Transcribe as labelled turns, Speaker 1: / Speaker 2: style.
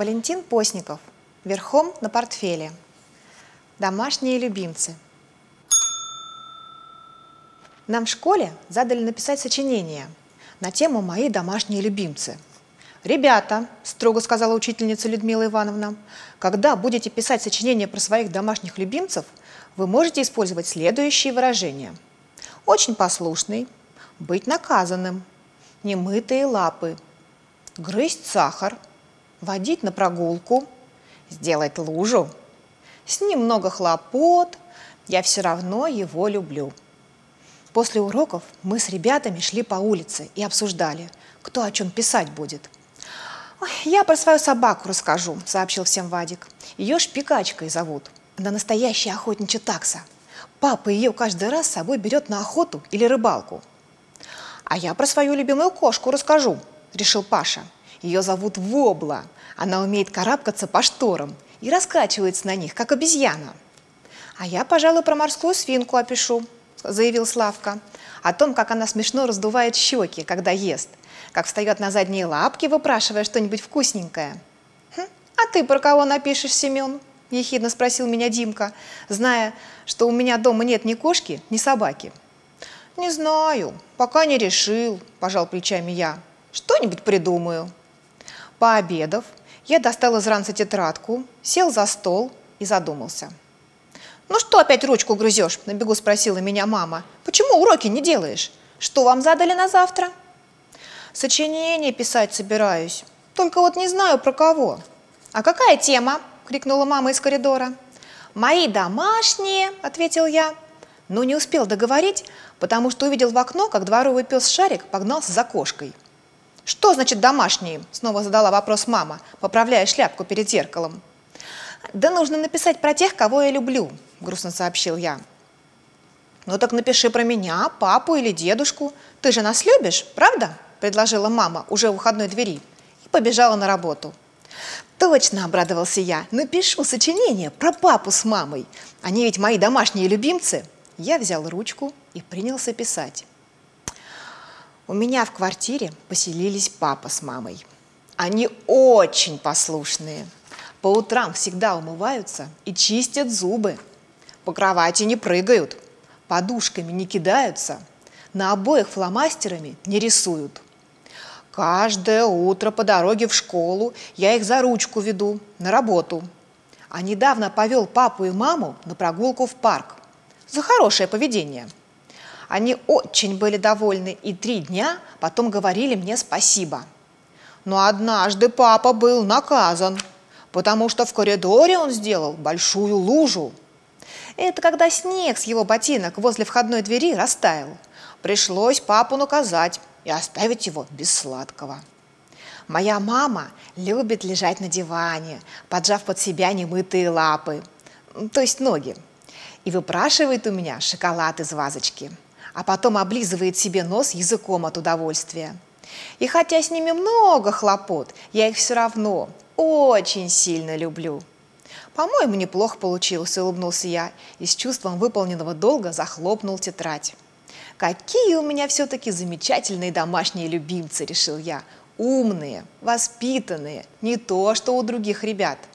Speaker 1: Валентин Постников. Верхом на портфеле. Домашние любимцы. Нам в школе задали написать сочинение на тему «Мои домашние любимцы». «Ребята», – строго сказала учительница Людмила Ивановна, «когда будете писать сочинение про своих домашних любимцев, вы можете использовать следующие выражения. Очень послушный, быть наказанным, немытые лапы, грызть сахар – водить на прогулку, сделать лужу. С ним много хлопот, я все равно его люблю. После уроков мы с ребятами шли по улице и обсуждали, кто о чем писать будет. «Я про свою собаку расскажу», – сообщил всем Вадик. «Ее шпикачкой зовут. Она настоящая охотничья такса. Папа ее каждый раз с собой берет на охоту или рыбалку». «А я про свою любимую кошку расскажу», – решил Паша. Ее зовут Вобла. Она умеет карабкаться по шторам и раскачивается на них, как обезьяна. «А я, пожалуй, про морскую свинку опишу», – заявил Славка. «О том, как она смешно раздувает щеки, когда ест, как встает на задние лапки, выпрашивая что-нибудь вкусненькое». «Хм, «А ты про кого напишешь, Семен?» – ехидно спросил меня Димка, зная, что у меня дома нет ни кошки, ни собаки. «Не знаю, пока не решил», – пожал плечами я. «Что-нибудь придумаю». Пообедав, я достал из ранца тетрадку, сел за стол и задумался. «Ну что опять ручку грызешь?» – на бегу спросила меня мама. «Почему уроки не делаешь? Что вам задали на завтра?» «Сочинение писать собираюсь, только вот не знаю про кого». «А какая тема?» – крикнула мама из коридора. «Мои домашние», – ответил я. Но не успел договорить, потому что увидел в окно, как дворовый пес Шарик погнался за кошкой – «Что значит домашние?» – снова задала вопрос мама, поправляя шляпку перед зеркалом. «Да нужно написать про тех, кого я люблю», – грустно сообщил я. «Ну так напиши про меня, папу или дедушку. Ты же нас любишь, правда?» – предложила мама уже у выходной двери и побежала на работу. «Точно!» – обрадовался я. «Напишу сочинение про папу с мамой. Они ведь мои домашние любимцы». Я взял ручку и принялся писать. У меня в квартире поселились папа с мамой. Они очень послушные. По утрам всегда умываются и чистят зубы. По кровати не прыгают, подушками не кидаются, на обоих фломастерами не рисуют. Каждое утро по дороге в школу я их за ручку веду на работу. А недавно повел папу и маму на прогулку в парк. За хорошее поведение – они очень были довольны и три дня потом говорили мне спасибо. Но однажды папа был наказан, потому что в коридоре он сделал большую лужу. Это когда снег с его ботинок возле входной двери растаял. Пришлось папу наказать и оставить его без сладкого. Моя мама любит лежать на диване, поджав под себя немытые лапы, то есть ноги, и выпрашивает у меня шоколад из вазочки – а потом облизывает себе нос языком от удовольствия. И хотя с ними много хлопот, я их все равно очень сильно люблю. По-моему, неплохо получилось, улыбнулся я и с чувством выполненного долга захлопнул тетрадь. Какие у меня все-таки замечательные домашние любимцы, решил я. Умные, воспитанные, не то, что у других ребят –